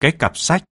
cái cặp sách.